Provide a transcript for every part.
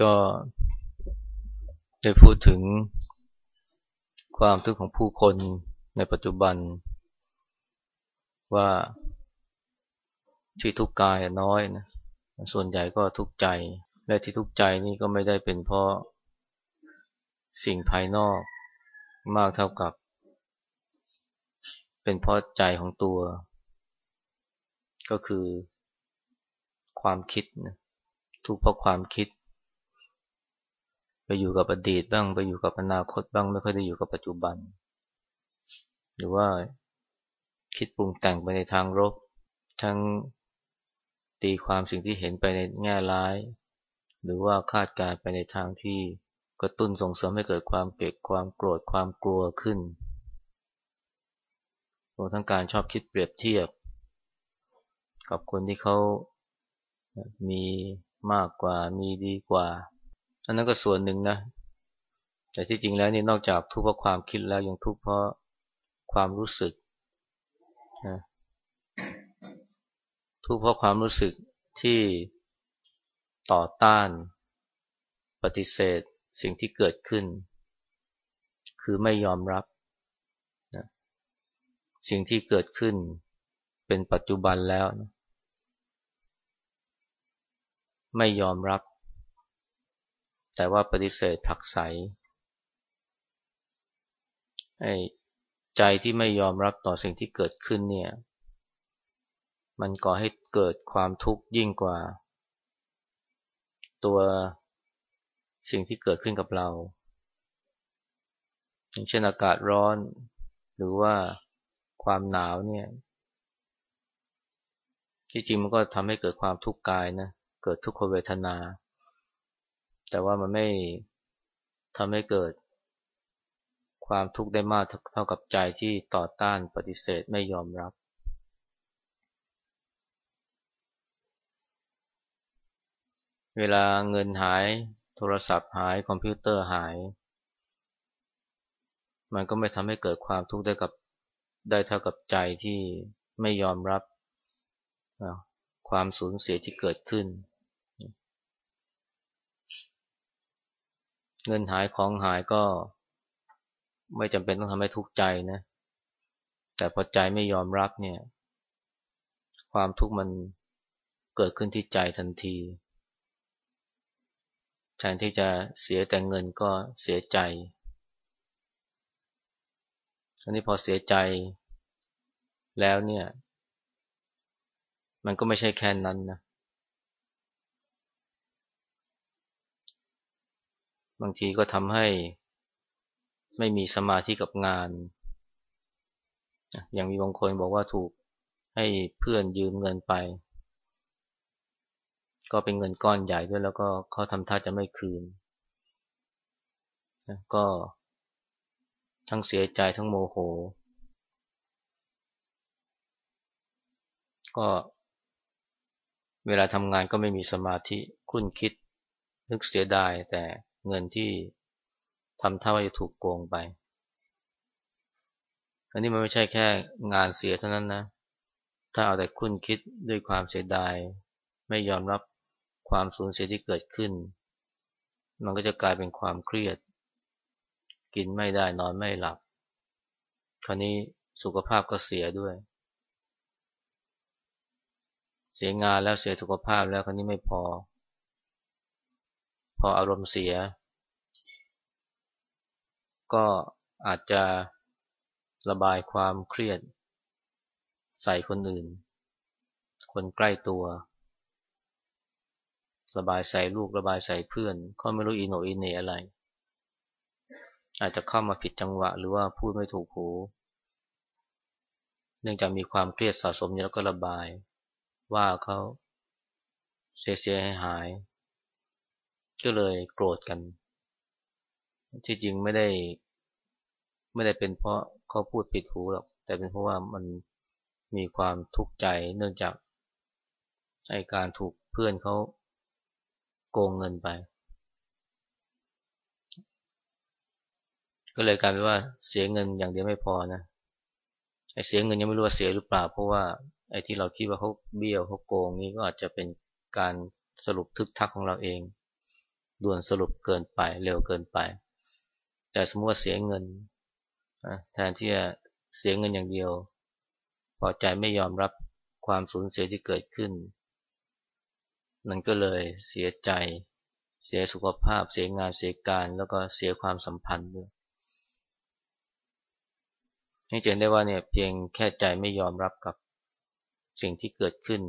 ก็ได้พูดถึงความทุกข์ของผู้คนในปัจจุบัน ว่าที่ทุกข์กายน้อยนะส่วนใหญ่ก็ทุกข์ใจ และที่ทุกข์ใจนี่ก็ไม่ได้เป็นเพราะสิ่งภายนอกมากเท่ากับ เป็นเพราะใจของตัว ก็คือความคิดนะทุกข์เพราะความคิด ไปอยู่กับอดีตบ้าง ไปอยู่กับอนาคตบ้าง ไม่ค่อยได้อยู่กับปัจจุบัน หรือว่าคิดปรุงแต่งไปในทางลบทั้งตีความสิ่งที่เห็นไปในแง่ร้าย หรือว่าคาดการไปในทางที่กระตุ้นส่งเสริมให้เกิดความเกลียดความโกรธความกลัวขึ้นรวมทั้งการชอบคิดเปรียบเทียบ กับคนที่เขามีมากกว่ามีดีกว่า อันนั้นก็ส่วนหนึ่งนะ แต่ที่จริงแล้วนี่นอกจากทุกข์เพราะความคิดแล้วยังทุกข์เพราะความรู้สึกนะทุกข์เพราะความรู้สึกที่ต่อต้าน ปฏิเสธสิ่งที่เกิดขึ้น คือไม่ยอมรับนะสิ่งที่เกิดขึ้นเป็นปัจจุบันแล้วนะไม่ยอมรับ แต่ว่าปฏิเสธผักใสไอ้ใจที่ไม่ยอมรับต่อสิ่งที่เกิดขึ้นเนี่ย มันก่อให้เกิดความทุกข์ยิ่งกว่า ตัวสิ่งที่เกิดขึ้นกับเราอย่างเช่นอากาศร้อน หรือว่าความหนาวเนี่ยที่จริงมันก็ทำให้เกิดความทุกข์กายนะ เกิดทุกขเวทนา แต่ว่ามันไม่ทำให้เกิด ความทุกข์ได้มากเท่ากับใจที่ต่อต้านปฏิเสธไม่ยอมรับ เวลาเงินหายโทรศัพท์หายคอมพิวเตอร์หาย มันก็ไม่ทำให้เกิดความทุกข์ได้กับได้เท่ากับใจที่ไม่ยอมรับความสูญเสียที่เกิดขึ้น เงินหายของหายก็ ไม่จำเป็นต้องทำให้ทุกข์ใจนะ แต่พอใจไม่ยอมรับเนี่ย ความทุกข์มันเกิดขึ้นที่ใจทันทีแทนที่จะเสียแต่เงินก็เสียใจ อันนี้พอเสียใจแล้วเนี่ย มันก็ไม่ใช่แค่นั้นนะ บางทีก็ทำให้ไม่มีสมาธิกับงาน อย่างมีบางคนบอกว่าถูกให้เพื่อนยืมเงินไป ก็เป็นเงินก้อนใหญ่ด้วยแล้วก็เขาทำท่าจะไม่คืน ก็ทั้งเสียใจทั้งโมโห ก็เวลาทำงานก็ไม่มีสมาธิคุ้นคิดนึกเสียดายแต่ เงินที่ทำท่าว่าจะถูกโกงไป อันนี้มันไม่ใช่แค่งานเสียเท่านั้นนะ ถ้าเอาแต่คุ้นคิดด้วยความเสียดาย ไม่ยอมรับความสูญเสียที่เกิดขึ้น มันก็จะกลายเป็นความเครียด กินไม่ได้นอนไม่หลับ คราวนี้สุขภาพก็เสียด้วย เสียงานแล้วเสียสุขภาพแล้วคนนี้ไม่พอ พออารมณ์เสีย ก็อาจจะระบายความเครียด ใส่คนอื่น คนใกล้ตัว ระบายใส่ลูกระบายใส่เพื่อนเขาไม่รู้อินโนอินเนอะไร อาจจะเข้ามาผิดจังหวะ หรือว่าพูดไม่ถูกหูเนื่องจากมีความเครียดสะสมแล้วก็ระบาย ว่าเขาเสียเสียหายหาย ก็เลยโกรธกัน ที่จริงไม่ได้ ไม่ได้เป็นเพราะเขาพูดผิดหูหรอก แต่เป็นเพราะว่ามันมีความทุกข์ใจเนื่องจากไอการถูกเพื่อนเขาโกงเงินไป ก็เลยกลายเป็นว่าเสียเงินอย่างเดียวไม่พอนะไอเสียเงินยังไม่รู้ว่าเสียหรือเปล่า เพราะว่าไอที่เราคิดว่าเขาเบี้ยวเขาโกงนี่ก็อาจจะเป็นการสรุปทึกทักของเราเอง ด่วนสรุปเกินไปเร็วเกินไป แต่สมมติว่าเสียเงินแทนที่จะเสียเงินอย่างเดียว พอใจไม่ยอมรับความสูญเสียที่เกิดขึ้น มันก็เลยเสียใจ เสียสุขภาพ เสียงานเสียการ แล้วก็เสียความสัมพันธ์ด้วยให้เห็นได้ว่าเนี่ยเพียงแค่ใจไม่ยอมรับกับสิ่งที่เกิดขึ้น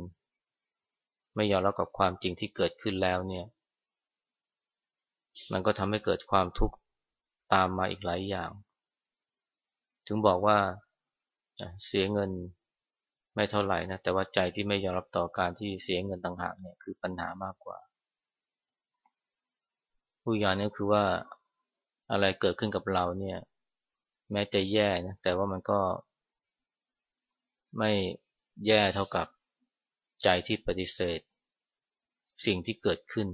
ไม่ยอมรับกับความจริงที่เกิดขึ้นแล้วเนี่ย มันก็ทำให้เกิดความทุกข์ ตามมาอีกหลายอย่าง ถึงบอกว่าเสียเงินไม่เท่าไหร่นะ แต่ว่าใจที่ไม่ยอมรับต่อการที่เสียเงินต่างหากเนี่ยคือปัญหามากกว่า ผู้ยานนี่คือว่าอะไรเกิดขึ้นกับเราเนี่ย แม้จะแย่นะแต่ว่ามันก็ ไม่แย่เท่ากับใจที่ปฏิเสธ สิ่งที่เกิดขึ้น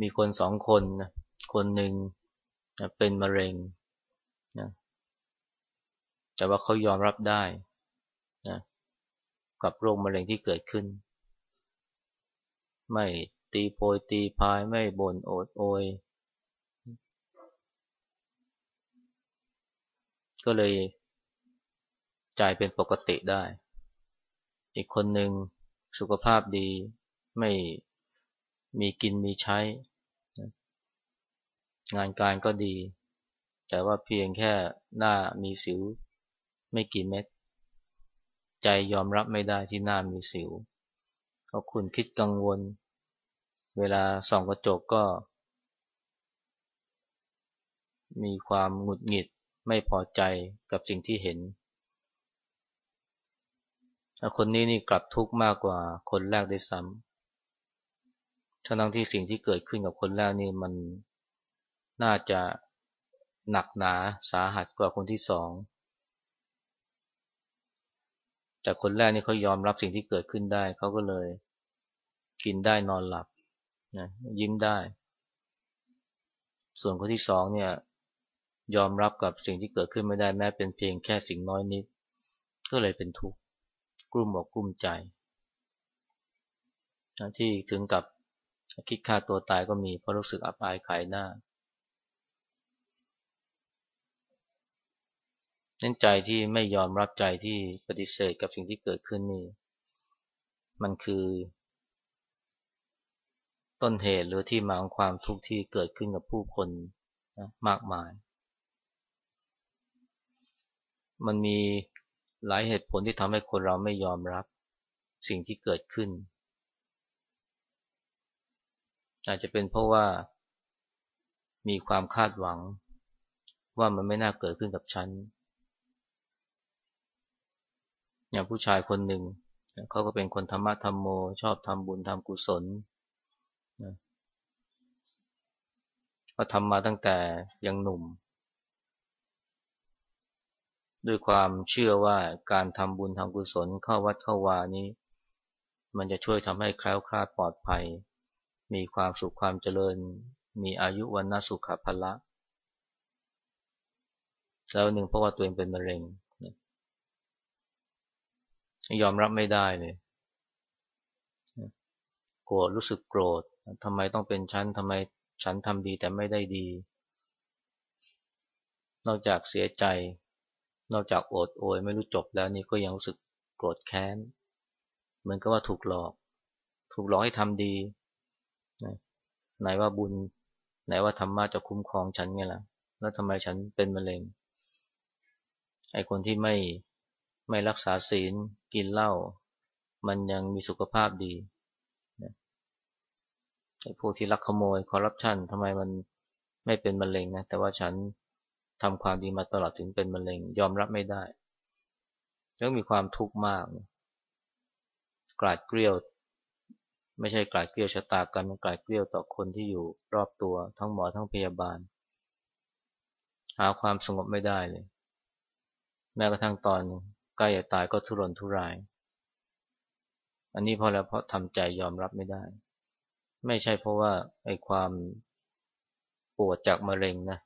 มีคนสองคนนะคนหนึ่งนะเป็นมะเร็งนะแต่ว่าเขายอมรับได้นะกับโรคมะเร็งที่เกิดขึ้น ไม่ตีโพยตีพายไม่บ่นโอดโอย ก็เลยใจเป็นปกติได้ อีกคนหนึ่งสุขภาพดีไม่ มีกินมีใช้ งานการก็ดี แต่ว่าเพียงแค่หน้ามีสิวไม่กี่เม็ด ใจยอมรับไม่ได้ที่หน้ามีสิวเพราะคุณคิดกังวล เวลาส่องกระจกก็ มีความหงุดหงิดไม่พอใจกับสิ่งที่เห็นคนนี้นี่กลับทุกข์มากกว่าคนแรกได้ซ้ำ ทั้งที่สิ่งที่เกิดขึ้นกับคนแรกนี่มันน่าจะหนักหนาสาหัสกว่าคนที่สอง แต่คนแรกนี่เขายอมรับสิ่งที่เกิดขึ้นได้ เขาก็เลยกินได้นอนหลับนะยิ้มได้ ส่วนคนที่สองเนี่ย ยอมรับกับสิ่งที่เกิดขึ้นไม่ได้แม้เป็นเพียงแค่สิ่งน้อยนิด ก็เลยเป็นทุกข์กลุ้มอกกลุ้มใจที่ถึงกับ คิดฆ่าตัวตายก็มีเพราะรู้สึกอับอายขายหน้านั่นใจที่ไม่ยอมรับใจที่ปฏิเสธกับสิ่งที่เกิดขึ้นนี่ มันคือ ต้นเหตุหรือที่มาของความทุกข์ที่เกิดขึ้นกับผู้คนนะมากมาย มันมีหลายเหตุผลที่ทำให้คนเราไม่ยอมรับสิ่งที่เกิดขึ้น อาจจะเป็นเพราะว่ามีความคาดหวัง ว่ามันไม่น่าเกิดขึ้นกับฉัน อย่างผู้ชายคนหนึ่งเขาก็เป็นคนธรรมะธรรมโม ชอบทำบุญทำกุศลนะเขาทำมาตั้งแต่ยังหนุ่ม ด้วยความเชื่อว่าการทำบุญทำกุศลเข้าวัดเข้าวานี้ มันจะช่วยทำให้แคล้วคลาดปลอดภัย มีความสุขความเจริญ มีอายุวันนาสุขภละ แล้วหนึ่งเพราะว่าตัวเองเป็นมะเร็ง ยอมรับไม่ได้เลยโกรธรู้สึกโกรธทำไมต้องเป็นฉันทำไมฉันทำดีแต่ไม่ได้ดี นอกจากเสียใจ นอกจากโอดโอยไม่รู้จบแล้วนี่ก็ยังรู้สึกโกรธแค้น เหมือนกับว่าถูกหลอก ถูกหลอกให้ทำดี ไหนว่าบุญ ไหนว่าธรรมะจะคุ้มครองฉันไงล่ะ แล้วทำไมฉันเป็นมะเร็ง ไอ้คนที่ไม่ไม่รักษาศีลกินเหล้ามันยังมีสุขภาพดีไอ้พวกที่ลักขโมยคอร์รัปชันทำไมมันไม่เป็นมะเร็งนะแต่ว่าฉันทำความดีมาตลอดถึงเป็นมะเร็ง ยอมรับไม่ได้ แล้วมีความทุกข์มากกลาดเกลียว ไม่ใช่กลาดเกลียวชะตากันกลาดเกลียวต่อคนที่อยู่รอบตัวทั้งหมอทั้งพยาบาล หาความสงบไม่ได้เลย แม้กระทั่งตอนใกล้จะตายก็ทุรนทุราย อันนี้เพราะแล้วเพราะทำใจยอมรับไม่ได้ ไม่ใช่เพราะว่าไอ้ความปวดจากมะเร็งนะ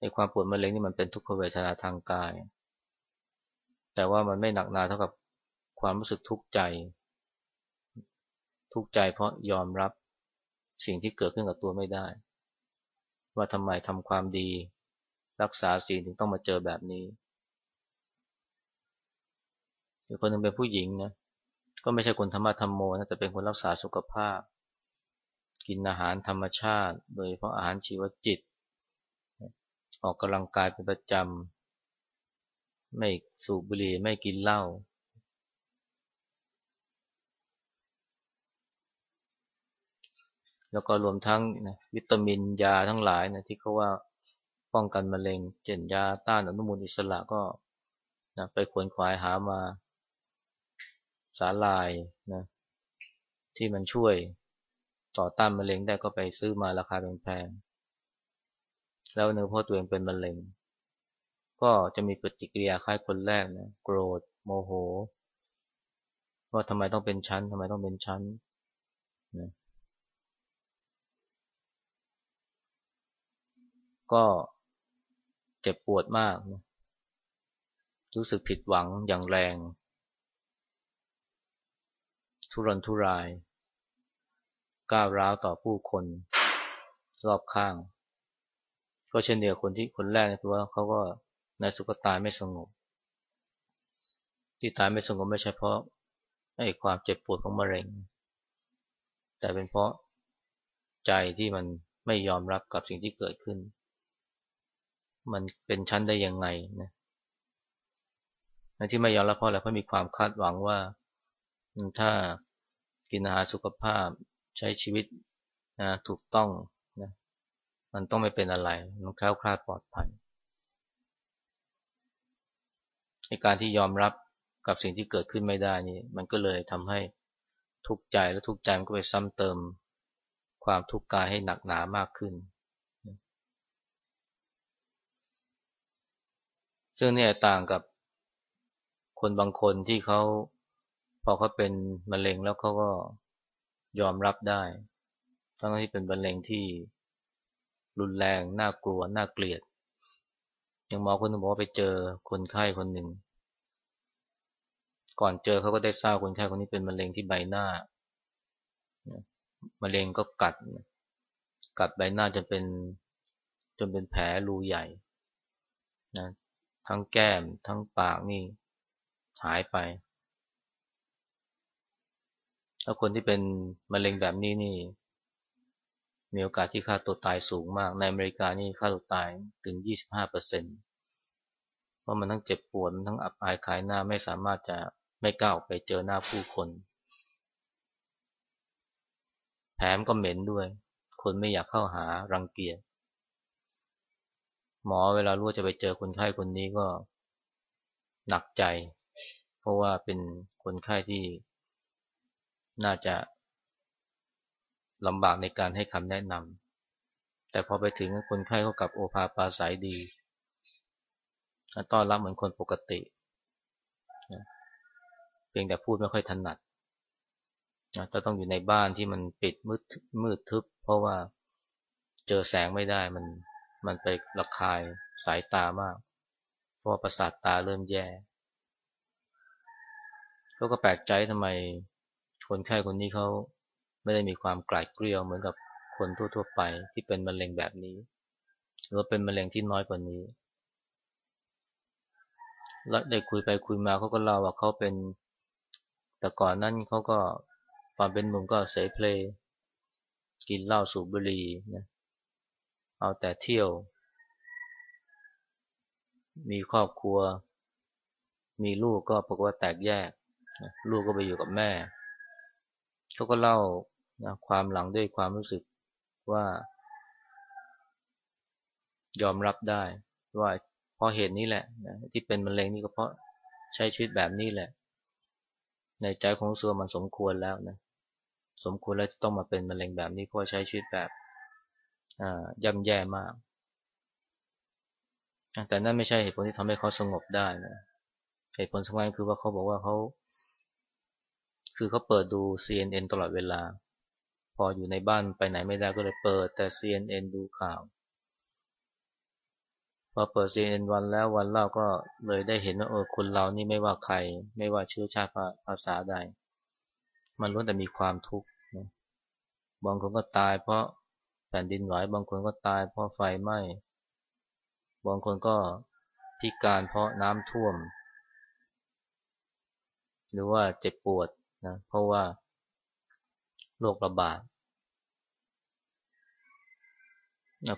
ไอ้ความปวดมะเร็งนี่มันเป็นทุกขเวทนาทางกาย แต่ว่ามันไม่หนักหนาเท่ากับความรู้สึกทุกข์ใจ ทุกข์ใจเพราะยอมรับสิ่งที่เกิดขึ้นกับตัวไม่ได้ ว่าทำไมทำความดี รักษาศีลถึงต้องมาเจอแบบนี้อีกคนหนึ่งเป็นผู้หญิงนะก็ไม่ใช่คนธรรมะธรรมโมนะแต่เป็นคนรักษาสุขภาพ กินอาหารธรรมชาติ โดยเพราะอาหารชีวจิต ออกกำลังกายเป็นประจำไม่สูบบุหรี่ไม่กินเหล้า แล้วก็รวมทั้งนะวิตามินยาทั้งหลายนะที่เขาว่าป้องกันมะเร็งเช่นยาต้านอนุมูลอิสระก็นะไปควนขวายหามาสาลายนะที่มันช่วยต่อต้านมะเร็งได้ก็ไปซื้อมาราคาแพงๆแล้วเนื้อพ่อตัวเองเป็นมะเร็ง ก็จะมีปฏิกิริยาคล้ายคนแรกนะโกรธโมโห ว่าทำไมต้องเป็นชั้นทำไมต้องเป็นชั้นนะ ก็เจ็บปวดมากนะรู้สึกผิดหวังอย่างแรง ทุรนทุราย ก้าวร้าวต่อผู้คน รอบข้าง ก็เช่นเดียวคนที่คนแรกคือว่าเขาก็ในสุขตายไม่สงบ ที่ตายไม่สงบไม่ใช่เพราะไอ้ความเจ็บปวดของมะเร็ง แต่เป็นเพราะใจที่มันไม่ยอมรับกับสิ่งที่เกิดขึ้น มันเป็นชั้นได้ยังไงนะที่ไม่ยอมรับเพราะอะไรเพราะมีความคาดหวังว่า ถ้ากินอาหารสุขภาพใช้ชีวิตนะถูกต้องนะมันต้องไม่เป็นอะไร มันแคล้วคลาดปลอดภัยในการที่ยอมรับกับสิ่งที่เกิดขึ้นไม่ได้นี่ มันก็เลยทำให้ทุกข์ใจและทุกข์ใจมันก็ไปซ้ำเติม ความทุกข์กายให้หนักหนามากขึ้น ซึ่งนี่ต่างกับคนบางคนที่เขาพอเขาเป็นมะเร็งแล้วเขาก็ยอมรับได้ ทั้งที่เป็นมะเร็งที่รุนแรงน่ากลัวน่าเกลียดอย่างหมอคนนึงบอกว่าไปเจอคนไข้คนหนึ่งก่อนเจอเขาก็ได้ทราบคนไข้คนนี้เป็นมะเร็งที่ใบหน้ามะเร็งก็กัด กัดใบหน้าจนเป็นจนเป็นแผลรูใหญ่นะ ทั้งแก้ม ทั้งปากนี่หายไปแล้วคนที่เป็นมะเร็งแบบนี้นี่ มีโอกาสที่ค่าตัวตายสูงมาก ในอเมริกานี่ค่าตัวตายถึง 25%เเพราะมันทั้งเจ็บปวดมันทั้งอับอายขายหน้าไม่สามารถจะไม่กล้าออกไปเจอหน้าผู้คนแถมก็เหม็นด้วย คนไม่อยากเข้าหารังเกียจ หมอเวลารู้จะไปเจอคนไข้คนนี้ก็หนักใจ เพราะว่าเป็นคนไข้ที่น่าจะลำบากในการให้คำแนะนำแต่พอไปถึงคนไข้เขากับโอภาปาสายดีต้อนรับเหมือนคนปกติเพียงแต่พูดไม่ค่อยถนัดจะต้องอยู่ในบ้านที่มันปิดมืดมืดทึบ เพราะว่าเจอแสงไม่ได้มัน มันไประคายสายตามาก เพราะประสาทตาเริ่มแย่เขาก็แปลกใจทำไมคนไข้คนนี้เขาไม่ได้มีความกลายเกลียวเหมือนกับคนทั่วๆไปที่เป็นมะเร็งแบบนี้ หรือเป็นมะเร็งที่น้อยกว่านี้ แล้วได้คุยไปคุยมาเขาก็เล่าว่าเขาเป็น แต่ก่อนนั้นเขาก็ตอนเป็นหนุ่มก็เสพเพลกินเหล้าสูบบุหรี่นะ เอาแต่เที่ยว มีครอบครัว มีลูกก็ปรากฏว่าแตกแยก ลูกก็ไปอยู่กับแม่เขาก็เล่านะความหลังด้วยความรู้สึกว่า ยอมรับได้ ว่าเพราะเหตุนี้แหละนะที่เป็นมะเร็งนี่ก็เพราะใช้ชีวิตแบบนี้แหละ ในใจของส่วนมันสมควรแล้วนะสมควรแล้วจะต้องมาเป็นมะเร็งแบบนี้เพราะใช้ชีวิตแบบ ย่ำแย่มาก แต่นั่นไม่ใช่เหตุผลที่ทำให้เขาสงบได้นะ เหตุผลสำคัญคือว่าเขาบอกว่าเขา คือเขาเปิดดู CNN ตลอดเวลา พออยู่ในบ้านไปไหนไม่ได้ก็เลยเปิดแต่ CNN ดูข่าว พอเปิด CNN วันแล้ววันเล่าก็เลยได้เห็นว่าเออคนเรานี่ไม่ว่าใคร ไม่ว่าเชื้อชาติภาษาใด มันล้วนแต่มีความทุกข์บางคนก็ตายเพราะ แผ่นดินไหวบางคนก็ตายเพราะไฟไหม้บางคนก็พิการเพราะน้ำท่วม หรือว่าเจ็บปวดนะเพราะว่าโรคระบาด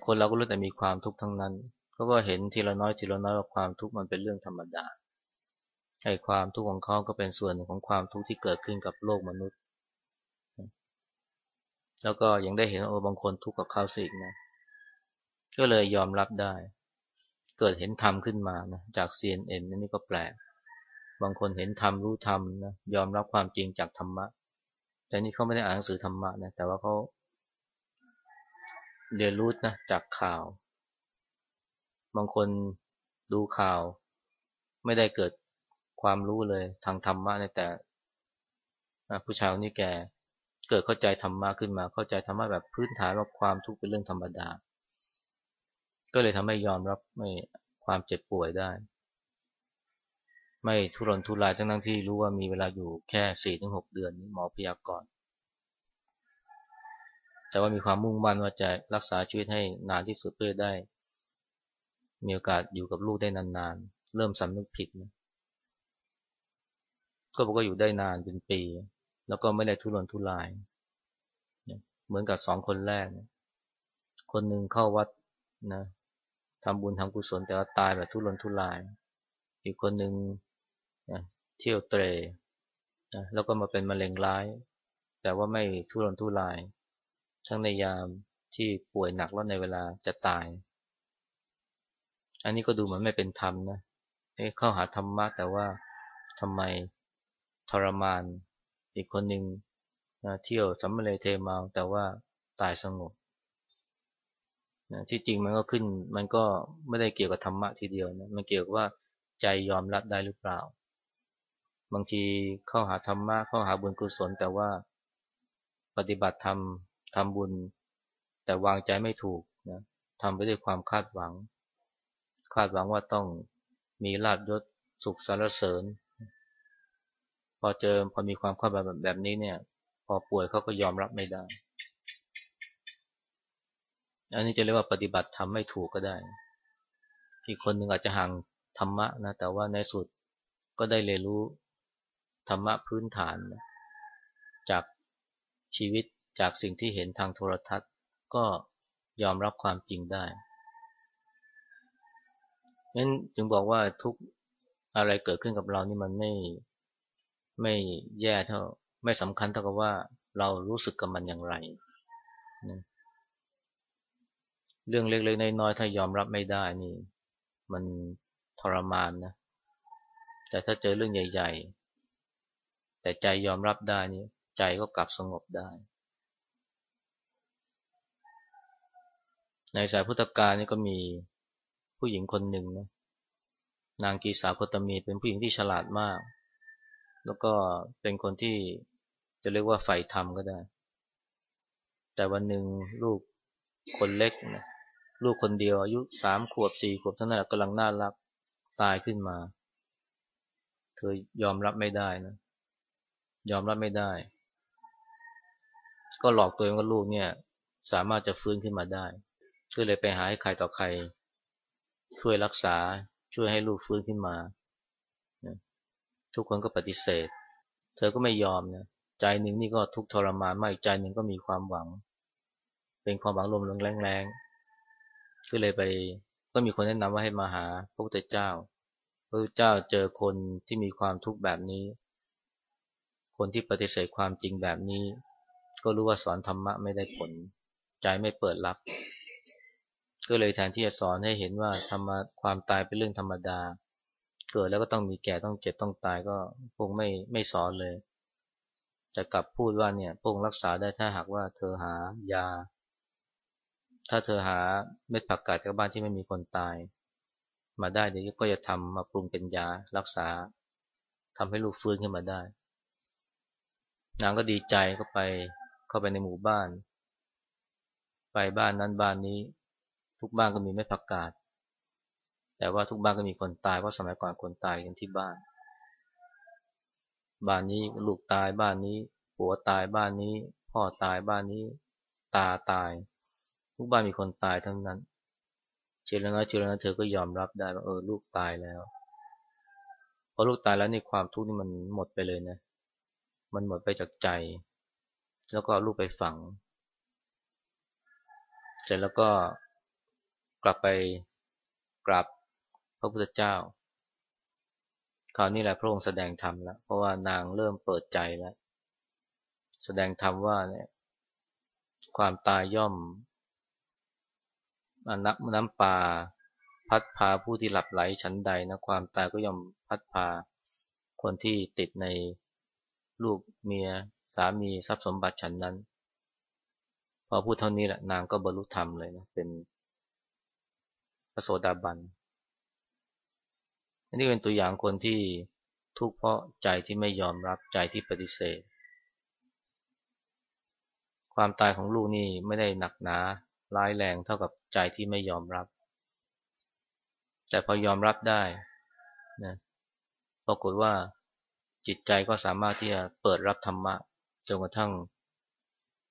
คนเราก็รู้แต่มีความทุกข์ทั้งนั้นเขาก็เห็นทีละน้อยทีละน้อยว่าความทุกข์มันเป็นเรื่องธรรมดาไอ้ความทุกข์ของเขาก็เป็นส่วนหนึ่งของความทุกข์ที่เกิดขึ้นกับโลกมนุษย์ แล้วก็ยังได้เห็นว่าบางคนทุกข์กับเขาวสิกนะ ก็เลยยอมรับได้ เกิดเห็นธรรมขึ้นมานะจาก CNN นี่ก็แปลก บางคนเห็นธรรมรู้ธรรมนะยอมรับความจริงจากธรรมะ แต่นี่เขาไม่ได้อ่านหนังสือธรรมะนะแต่ว่าเขาเรียนรู้นะจากข่าว บางคนดูข่าว ไม่ได้เกิดความรู้เลยทางธรรมะแต่ผู้ชายนี่แก เกิดเข้าใจธรรมะขึ้นมา เข้าใจธรรมะแบบพื้นฐานว่าความทุกข์เป็นเรื่องธรรมดา ก็เลยทำให้ยอมรับไม่ความเจ็บป่วยได้ ไม่ทุรนทุรายทั้งทั้งที่รู้ว่ามีเวลาอยู่แค่สี่ถึงหกเดือนหมอพยากรณ์แต่ว่ามีความมุ่งมั่นว่าจะรักษาชีวิตให้นานที่สุดเพื่อได้ มีโอกาสอยู่กับลูกได้นานๆ เริ่มสำนึกผิดนะก็บอกว่าอยู่ได้นานเป็นปี แล้วก็ไม่ได้ทุรนทุราย เหมือนกับสองคนแรก คนหนึ่งเข้าวัดนะทำบุญทำกุศลแต่ว่าตายแบบทุรนทุราย อีกคนหนึ่งนะเที่ยวเตรนะแล้วก็มาเป็นมะเร็งร้าย แต่ว่าไม่ทุรนทุราย ทั้งในยามที่ป่วยหนักแล้วในเวลาจะตาย อันนี้ก็ดูเหมือนไม่เป็นธรรมนะเข้าหาธรรมะแต่ว่าทำไมทรมาน อีกคนหนึ่งนะเที่ยวสัมเลเทมาแต่ว่าตายสงบนะที่จริงมันก็ขึ้น มันก็ไม่ได้เกี่ยวกับธรรมะทีเดียวนะมันเกี่ยวกับว่าใจยอมรับได้หรือเปล่า บางทีเข้าหาธรรมะเข้าหาบุญกุศล แต่ว่าปฏิบัติธรรมทำบุญ แต่วางใจไม่ถูกนะทำไปด้วยความคาดหวัง คาดหวังว่าต้องมีลาบยศสุขสารเสริญ อเจอพอมีความคาดหวังแบบนี้เนี่ย พอป่วยเขาก็ยอมรับไม่ได้ อันนี้จะเรียกว่าปฏิบัติทำไม่ถูกก็ได้ อีกคนหนึ่งอาจจะห่างธรรมะนะ แต่ว่าในสุดก็ได้เรียนรู้ธรรมะพื้นฐานนะจากชีวิตจากสิ่งที่เห็นทางโทรทัศน์ ก็ยอมรับความจริงได้งั้นจึงบอกว่าทุกอะไรเกิดขึ้นกับเรานี่มันไม่ ไม่แย่เท่า ไม่สำคัญเท่ากับว่าเรารู้สึกกับมันอย่างไรนะเรื่องเล็กๆน้อยๆถ้ายอมรับไม่ได้นี่ มันทรมานนะ แต่ถ้าเจอเรื่องใหญ่ ๆ แต่ใจยอมรับได้นี่ใจก็กลับสงบได้ ในสายพุทธกาลนี่ก็มีผู้หญิงคนหนึ่งนะนางกีสาโคตมีเป็นผู้หญิงที่ฉลาดมาก แล้วก็เป็นคนที่จะเรียกว่าใฝ่ธรรมก็ได้ แต่วันหนึ่งลูกคนเล็กนะลูกคนเดียวอายุสามขวบสี่ขวบเท่านั้นกำลังน่ารักตายขึ้นมา เธอยอมรับไม่ได้นะ ยอมรับไม่ได้ ก็หลอกตัวเองว่าลูกเนี่ย สามารถจะฟื้นขึ้นมาได้ก็เลยไปหาให้ใครต่อใคร ช่วยรักษาช่วยให้ลูกฟื้นขึ้นมา ทุกคนก็ปฏิเสธ เธอก็ไม่ยอมนะใจหนึ่งนี่ก็ทุกทรมานมากใจหนึ่งก็มีความหวัง เป็นความหวังลมลงแรงๆก็เลยไปก็มีคนแนะนำว่าให้มาหาพระพุทธเจ้าพระพุทธเจ้าเจอคนที่มีความทุกข์แบบนี้ คนที่ปฏิเสธความจริงแบบนี้ ก็รู้ว่าสอนธรรมะไม่ได้ผล ใจไม่เปิดรับ ก็เลยแทนที่จะสอนให้เห็นว่าธรรมะความตายเป็นเรื่องธรรมดา เกิดแล้วก็ต้องมีแก่ต้องเจ็บต้องตายก็พงไม่ไม่สอนเลยจะกลับพูดว่าเนี่ยพงรักษาได้ถ้าหากว่าเธอหายา ถ้าเธอหาเม็ดผักกาดจากบ้านที่ไม่มีคนตาย มาได้เดี๋ยวก็จะทำมาปรุงเป็นยารักษาทำให้ลูกฟื้นขึ้นมาได้ นางก็ดีใจก็ไปเข้าไปในหมู่บ้าน ไปบ้านนั้นบ้านนี้ ทุกบ้านก็มีไม้ผักกาด แต่ว่าทุกบ้านก็มีคนตายเพราะสมัยก่อนคนตายกันที่บ้าน บ้านนี้ลูกตายบ้านนี้ผัวตายบ้านนี้ พ่อตายบ้านนี้ ตาตาย ทุกบ้านมีคนตายทั้งนั้นเจริญน้อยเจริญน้อยเธอก็ยอมรับได้ว่าเออลูกตายแล้วพอลูกตายแล้วในความทุกข์นี่มันหมดไปเลยนะ มันหมดไปจากใจ แล้วก็ลูกไปฝัง เสร็จแล้วก็กลับไปกราบ ระพุทธเจ้าคราวนี้แหละพระองค์แสดงธรรมแล้ว เพราะว่านางเริ่มเปิดใจแล้ว แสดงธรรมว่าเนี่ย ความตายย่อมน้ำน้ำป่าพัดพาผู้ที่หลับไหลชั้นใดนะความตายก็ย่อมพัดพาคนที่ติดในลูกเมียสามีทรัพย์สมบัติฉันนั้น พอพูดเท่านี้แหละนางก็บรรลุธรรมเลยนะเป็นพระโสดาบัน อันนี้เป็นตัวอย่างคนที่ทุกข์เพราะใจที่ไม่ยอมรับใจที่ปฏิเสธ ความตายของลูกนี่ไม่ได้หนักหนาร้ายแรงเท่ากับใจที่ไม่ยอมรับ แต่พอยอมรับได้นะปรากฏว่าจิตใจก็สามารถที่จะเปิดรับธรรมะจนกระทั่ง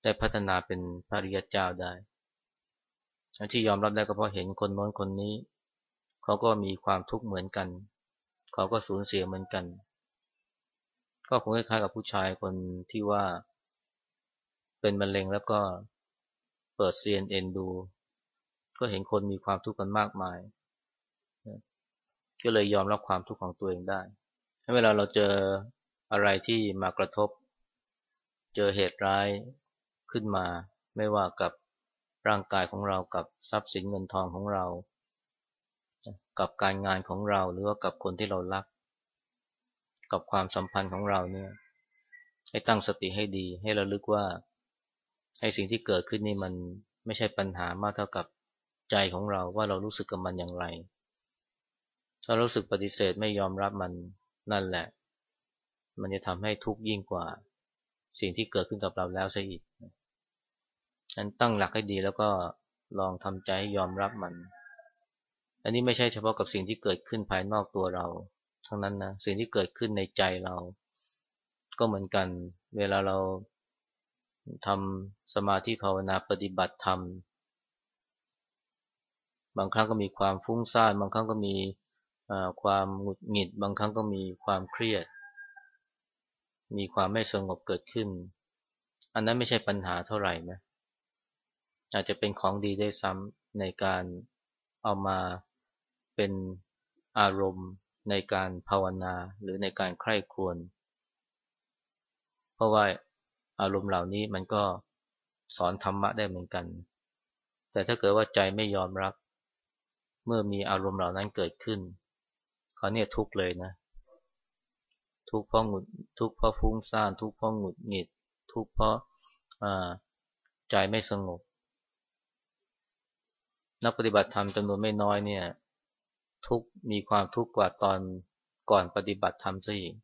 ได้พัฒนาเป็นพระริยเจ้าได้ ที่ยอมรับได้ก็เพราะเห็นคนน้นคนนี้ เขาก็มีความทุกข์เหมือนกัน เขาก็สูญเสียเหมือนกัน ก็คงคล้ายๆกับผู้ชายคนที่ว่าเป็นมะเร็งแล้วก็เปิด CNN ดู ก็เห็นคนมีความทุกข์กันมากมาย ก็เลยยอมรับความทุกข์ของตัวเองได้ เวลาเราเจออะไรที่มากระทบ เจอเหตุร้ายขึ้นมา ไม่ว่ากับร่างกายของเรากับทรัพย์สินเงินทองของเรา กับการงานของเราหรือว่ากับคนที่เรารัก กับความสัมพันธ์ของเราเนี่ย ให้ตั้งสติให้ดี ให้เราลึกว่าไอ้สิ่งที่เกิดขึ้นนี่มันไม่ใช่ปัญหามากเท่ากับใจของเราว่าเรารู้สึกกับมันอย่างไร ถ้ารู้สึกปฏิเสธไม่ยอมรับมันนั่นแหละ มันจะทำให้ทุกข์ยิ่งกว่า สิ่งที่เกิดขึ้นกับเราแล้วซะอีกนั้นตั้งหลักให้ดีแล้วก็ลองทำใจให้ยอมรับมัน อันนี้ไม่ใช่เฉพาะกับสิ่งที่เกิดขึ้นภายนอกตัวเรา ทั้งนั้นนะสิ่งที่เกิดขึ้นในใจเรา ก็เหมือนกัน เวลาเราทำสมาธิภาวนาปฏิบัติธรรมบางครั้งก็มีความฟุ้งซ่านบางครั้งก็มีความหงุดหงิด บางครั้งก็มีความเครียด มีความไม่สงบเกิดขึ้น อันนั้นไม่ใช่ปัญหาเท่าไหร่นะอาจจะเป็นของดีได้ซ้ำในการเอามา เป็นอารมณ์ในการภาวนาหรือในการใคร่ครวญเพราะว่าอารมณ์เหล่านี้มันก็สอนธรรมะได้เหมือนกัน แต่ถ้าเกิดว่าใจไม่ยอมรับ เมื่อมีอารมณ์เหล่านั้นเกิดขึ้นเขาเนี่ยทุกเลยนะ ทุกเพราะหงุดทุกเพราะฟุ้งซ่าน ทุกเพราะหงุดหงิด ทุกเพราะใจไม่สงบ นักปฏิบัติธรรมจำนวนไม่น้อยเนี่ย ทุกมีความทุกข์กว่าตอนก่อนปฏิบัติธรรมซะอีก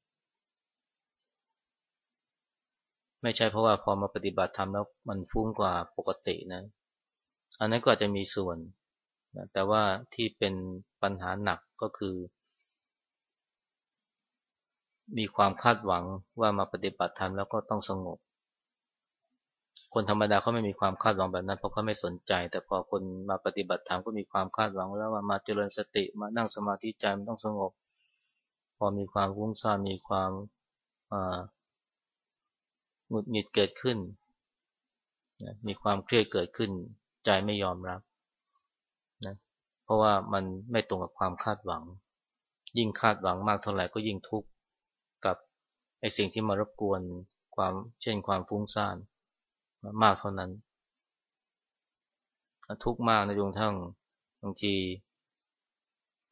ไม่ใช่เพราะว่าพอมาปฏิบัติธรรมแล้วมันฟุ้งกว่าปกตินะ อันนั้นก็จะมีส่วน แต่ว่าที่เป็นปัญหาหนักก็คือ มีความคาดหวังว่ามาปฏิบัติธรรมแล้วก็ต้องสงบ คนธรรมดาเขาไม่มีความคาดหวังแบบนั้นเพราะเขาไม่สนใจ แต่พอคนมาปฏิบัติธรรมก็มีความคาดหวังแล้วว่ามาเจริญสติมานั่งสมาธิใจมันต้องสงบ พอมีความฟุ้งซ่านมีความหงุดหงิดเกิดขึ้น มีความเครียดเกิดขึ้น ใจไม่ยอมรับนะเพราะว่ามันไม่ตรงกับความคาดหวัง ยิ่งคาดหวังมากเท่าไหร่ก็ยิ่งทุกข์กับไอ้สิ่งที่มารบกวนความเช่นความฟุ้งซ่าน มากเท่านั้นทุกข์มากในดวงทั้งบางที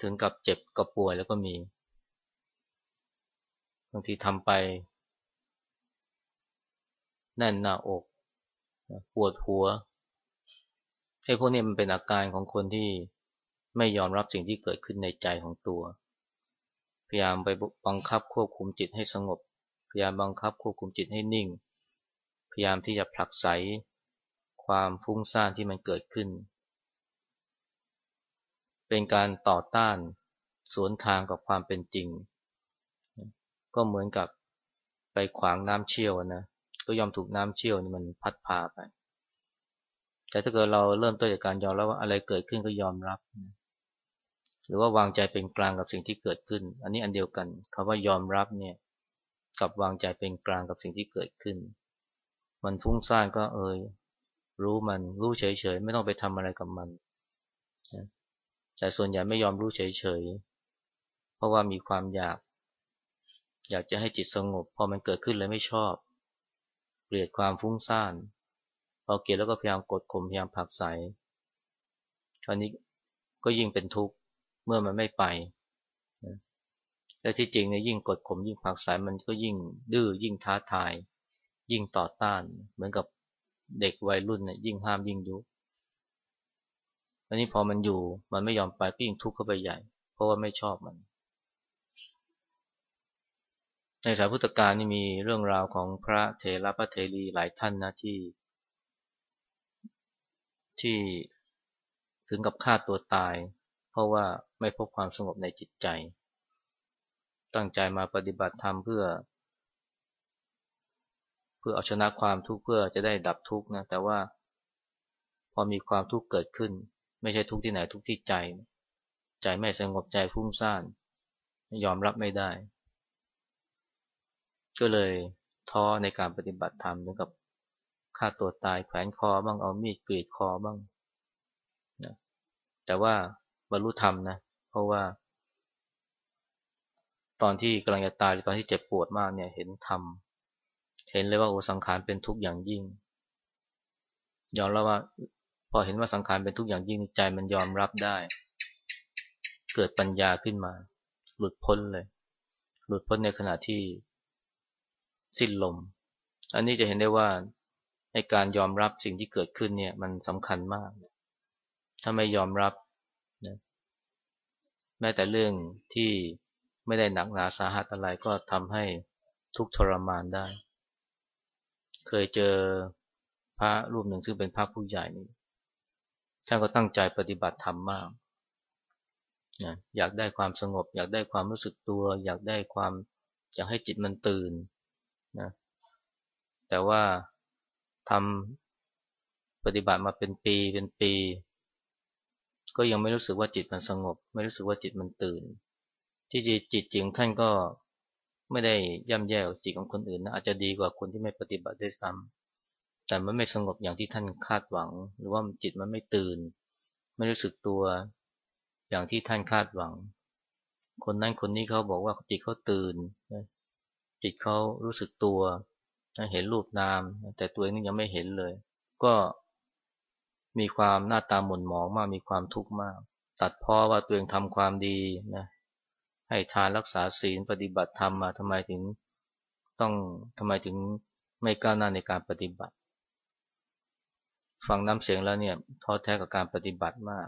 ถึงกับเจ็บกับป่วยแล้วก็มี บางทีทำไป แน่นหน้าอก ปวดหัวไอ้พวกนี้มันเป็นอาการของคนที่ไม่ยอมรับสิ่งที่เกิดขึ้นในใจของตัว พยายามไปบังคับควบคุมจิตให้สงบ พยายามบังคับควบคุมจิตให้นิ่ง ยายามที่จะผลักไสความฟุ้งซ่านที่มันเกิดขึ้น เป็นการต่อต้านสวนทางกับความเป็นจริง ก็เหมือนกับไปขวางน้ำเชี่ยวนะ ก็ยอมถูกน้ำเชี่ยวนี่มันพัดพาไป แต่ถ้าเกิดเราเริ่มต้นจากการยอมรับว่าอะไรเกิดขึ้นก็ยอมรับ หรือว่าวางใจเป็นกลางกับสิ่งที่เกิดขึ้น อันนี้อันเดียวกันคาว่ายอมรับเนี่ย กับวางใจเป็นกลางกับสิ่งที่เกิดขึ้น มันฟุ้งซ่านก็เอยรู้มันรู้เฉยๆ ไม่ต้องไปทำอะไรกับมัน แต่ส่วนใหญ่ไม่ยอมรู้เฉยๆ เพราะว่ามีความอยาก อยากจะให้จิตสงบ พอมันเกิดขึ้นเลยไม่ชอบ เกลียดความฟุ้งซ่าน พอเกลียดแล้วก็พยายามกดข่มพยายามผักใสคราวนี้ก็ยิ่งเป็นทุกข์เมื่อมันไม่ไปและที่จริงเนี่ยยิ่งกดข่มยิ่งผักใสมันก็ยิ่งดื้อยิ่งท้าทาย ยิ่งต่อต้าน เหมือนกับเด็กวัยรุ่นเนี่ยยิ่งห้ามยิ่งยุอันนี้พอมันอยู่มันไม่ยอมไปก็ยิ่งทุกข์เข้าไปใหญ่ เพราะว่าไม่ชอบมัน ในสายพุทธกาลนี่มีเรื่องราวของพระเทระพระเทรีหลายท่านนะที่ ที่ถึงกับฆ่าตัวตาย เพราะว่าไม่พบความสงบในจิตใจ ตั้งใจมาปฏิบัติธรรมเพื่อ พื่อเอาชนะความทุกข์เพื่อจะได้ดับทุกข์นะแต่ว่า พอมีความทุกข์เกิดขึ้น ไม่ใช่ทุกที่ไหนทุกที่ใจ ใจไม่สงบใจฟุ้งซ่านยอมรับไม่ได้ ก็เลยท้อในการปฏิบัติธรรมถึงกับฆ่าตัวตายแขวนคอบ้างเอามีดกรีดคอบ้างนะแต่ว่าบรรลุธรรมนะเพราะว่า ตอนที่กำลังจะตายหรือตอนที่เจ็บปวดมากเนี่ยเห็นธรรม เห็นเลยว่าโอสังขารเป็นทุกข์อย่างยิ่ง ยอมรับว่า พอเห็นว่าสังขารเป็นทุกอย่างยิ่งใจมันยอมรับได้ เกิดปัญญาขึ้นมา หลุดพ้นเลย หลุดพ้นในขณะที่ สิ้นลม อันนี้จะเห็นได้ว่าในการยอมรับสิ่งที่เกิดขึ้นเนี่ย มันสำคัญมาก ถ้าไม่ยอมรับนะแม้แต่เรื่องที่ไม่ได้หนักหนาสาหัสอะไรก็ทำให้ทุกทรมานได้ เคยเจอพระรูปหนึ่งซึ่งเป็นพระผู้ใหญ่นี่ท่านก็ตั้งใจปฏิบัติธรรมมากนะอยากได้ความสงบ อยากได้ความรู้สึกตัว อยากได้ความอยากให้จิตมันตื่นนะแต่ว่าทำปฏิบัติมาเป็นปีเป็นปี ก็ยังไม่รู้สึกว่าจิตมันสงบ ไม่รู้สึกว่าจิตมันตื่น ที่จิตจิตจริงท่านก็ ไม่ได้ย่ำแย่จิตของคนอื่นนะอาจจะดีกว่าคนที่ไม่ปฏิบัติได้ซ้ำแต่มันไม่สงบอย่างที่ท่านคาดหวัง หรือว่าจิตมันไม่ตื่น ไม่รู้สึกตัวอย่างที่ท่านคาดหวัง คนนั้นคนนี้เขาบอกว่าจิตเขาตื่นจิตเขารู้สึกตัวเห็นรูปนาม แต่ตัวเองนี่ยังไม่เห็นเลย ก็มีความหน้าตาหม่นหมองมากมีความทุกข์มากตัดพ้อว่าตัวเองทำความดีนะ ให้ทานรักษาศีลปฏิบัติธรรมมาทำไมถึงต้องทำไมถึงไม่ก้าวหน้าในการปฏิบัติ ฟังน้ำเสียงแล้วเนี่ยท้อแท้กับการปฏิบัติมาก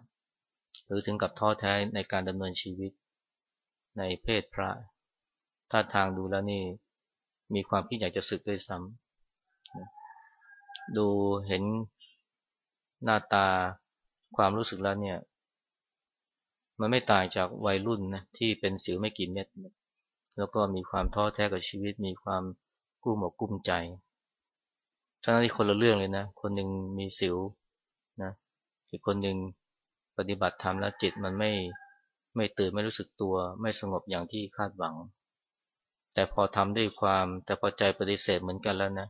หรือถึงกับท้อแท้ในการดำเนินชีวิตในเพศพระถ้าทางดูแล้วนี่มีความคิดอยากจะสึกด้วยซ้ำดูเห็นหน้าตาความรู้สึกแล้วเนี่ย มันไม่ต่างจากวัยรุ่นนะที่เป็นสิวไม่กี่เม็ด แล้วก็มีความท้อแท้กับชีวิต มีความกุ้มอกกุ้มใจทั้งที่คนละเรื่องเลยนะ คนหนึ่งมีสิวนะอีกคนหนึ่งปฏิบัติธรรมแล้วจิตมันไม่ไม่ตื่นไม่รู้สึกตัว ไม่สงบอย่างที่คาดหวัง แต่พอทำด้วยความแต่พอใจปฏิเสธเหมือนกันแล้วนะ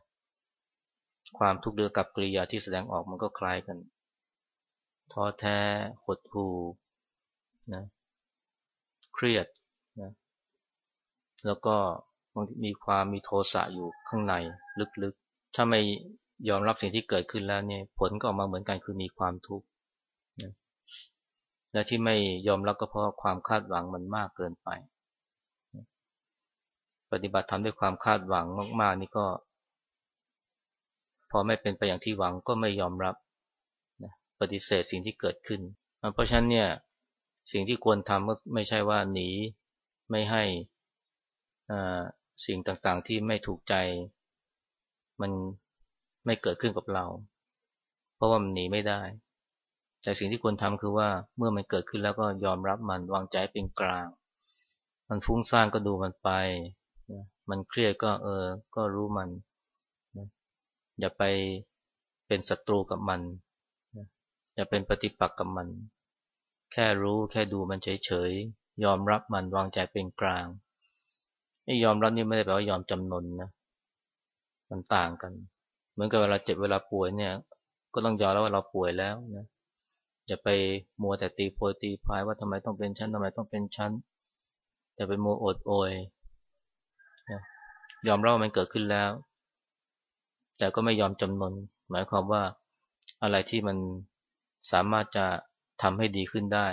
ความทุกข์เดือกับกริยาที่แสดงออกมันก็คล้ายกันท้อแท้หดหู่ นะเครียดนะแล้วก็บางทีมีความมีโทสะอยู่ข้างในลึกๆ ถ้าไม่ยอมรับสิ่งที่เกิดขึ้นแล้วเนี่ยผลก็ออกมาเหมือนกันคือมีความทุกข์และที่ไม่ยอมรับก็เพราะความคาดหวังมันมากเกินไป ปฏิบัติทำด้วยความคาดหวังมาก ๆ นี่ก็ พอไม่เป็นไปอย่างที่หวังก็ไม่ยอมรับปฏิเสธสิ่งที่เกิดขึ้น เพราะฉะนั้นเนี่ย สิ่งที่ควรทำก็ไม่ใช่ว่าหนีไม่ให้สิ่งต่างๆที่ไม่ถูกใจ มันไม่เกิดขึ้นกับเรา เพราะว่ามันหนีไม่ได้ แต่สิ่งที่ควรทำคือว่าเมื่อมันเกิดขึ้นแล้วก็ยอมรับมันวางใจเป็นกลาง มันฟุ้งซ่านก็ดูมันไปมันเครียดก็เออ ก็รู้มันอย่าไปเป็นศัตรูกับมันอย่าเป็นปฏิปักษ์กับมัน แค่รู้แค่ดูมันเฉยๆ ยอมรับมันวางใจเป็นกลางไม่ยอมรับนี่ไม่ได้แปลว่ายอมจำนนนะมันต่างกัน เหมือนกับเวลาเจ็บเวลาป่วยเนี่ย ก็ต้องยอมแล้วว่าเราป่วยแล้วนะอย่าไปมัวแต่ตีโพยตีพายว่าทำไมต้องเป็นชั้นทำไมต้องเป็นชั้นอย่าไปมัวอดโอยยอมรับว่ามันเกิดขึ้นแล้ว แต่ก็ไม่ยอมจำนน หมายความว่าอะไรที่มันสามารถจะ ทำให้ดีขึ้นได้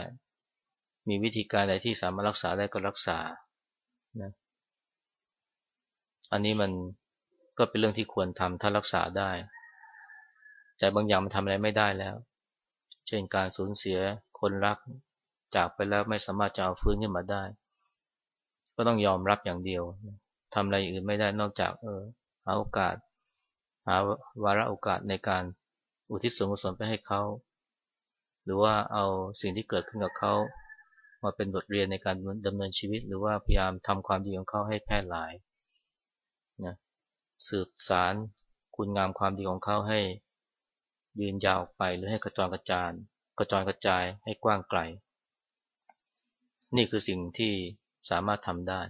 มีวิธีการใดที่สามารถรักษาได้ก็รักษานะอันนี้มันก็เป็นเรื่องที่ควรทำถ้ารักษาได้แต่บางอย่างมันทำอะไรไม่ได้แล้ว เช่นการสูญเสียคนรัก จากไปแล้วไม่สามารถจะเอาฟื้นขึ้นมาได้ ก็ต้องยอมรับอย่างเดียวทำอะไรอื่นไม่ได้นอกจากเออหาโอกาส หาวาระโอกาสในการอุทิศส่วนกุศลไปให้เขา หรือว่าเอาสิ่งที่เกิดขึ้นกับเขามาเป็นบทเรียนในการดำเนินชีวิต หรือว่าพยายามทำความดีของเขาให้แพร่หลายนะสืบสารคุณงามความดีของเขาให้ยืนยาวออกไปหรือให้กระจรกระจายกระจรกระจายให้กว้างไกล นี่คือสิ่งที่สามารถทำได้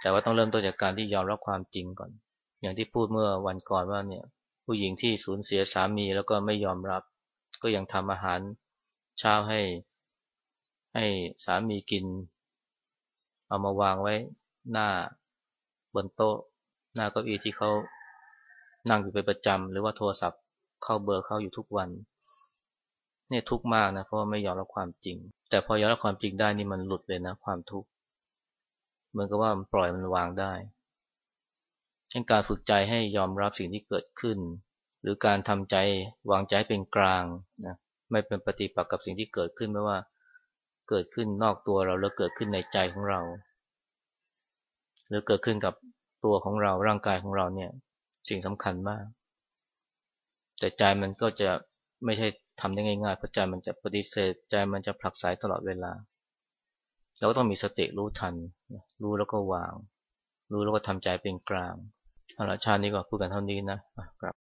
แต่ว่าต้องเริ่มต้นจากการที่ยอมรับความจริงก่อน อย่างที่พูดเมื่อวันก่อนว่าเนี่ยผู้หญิงที่สูญเสียสามีแล้วก็ไม่ยอมรับ ก็ยังทำอาหารเช้าให้ ให้สามีกิน เอามาวางไว้หน้าบนโต๊ะ หน้าเก้าอี้ที่เขานั่งอยู่เป็นประจำหรือว่าโทรศัพท์เข้าเบอร์เข้าอยู่ทุกวันเนี่ยทุกมากนะเพราะว่าไม่ยอมรับความจริง แต่พอยอมรับความจริงได้นี่มันหลุดเลยนะความทุกข์เหมือนกับว่ามันปล่อยมันวางได้เช่นการฝึกใจให้ยอมรับสิ่งที่เกิดขึ้น หรือการทำใจวางใจเป็นกลางนะไม่เป็นปฏิปักษ์กับสิ่งที่เกิดขึ้นไม่ว่าเกิดขึ้นนอกตัวเราแล้วเกิดขึ้นในใจของเรา หรือเกิดขึ้นกับตัวของเราร่างกายของเราเนี่ยสิ่งสำคัญมาก แต่ใจมันก็จะไม่ใช่ทำได้ง่ายๆเพราะใจมันจะปฏิเสธใจมันจะผลักไสตลอดเวลาเราก็ต้องมีสติรู้ทัน รู้แล้วก็วาง รู้แล้วก็ทำใจเป็นกลางเอาละชาตินี้ก็พูดกันเท่านี้นะครับ